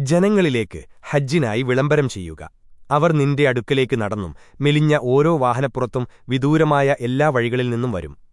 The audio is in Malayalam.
ജനങ്ങളിലേക്ക് ഹജ്ജിനായി വിളംബരം ചെയ്യുക. അവർ നിന്റെ അടുക്കലേക്ക് നടന്നും മെലിഞ്ഞ ഓരോ വാഹനപ്പുറത്തും വിദൂരമായ എല്ലാ വഴികളിൽ നിന്നും വരും.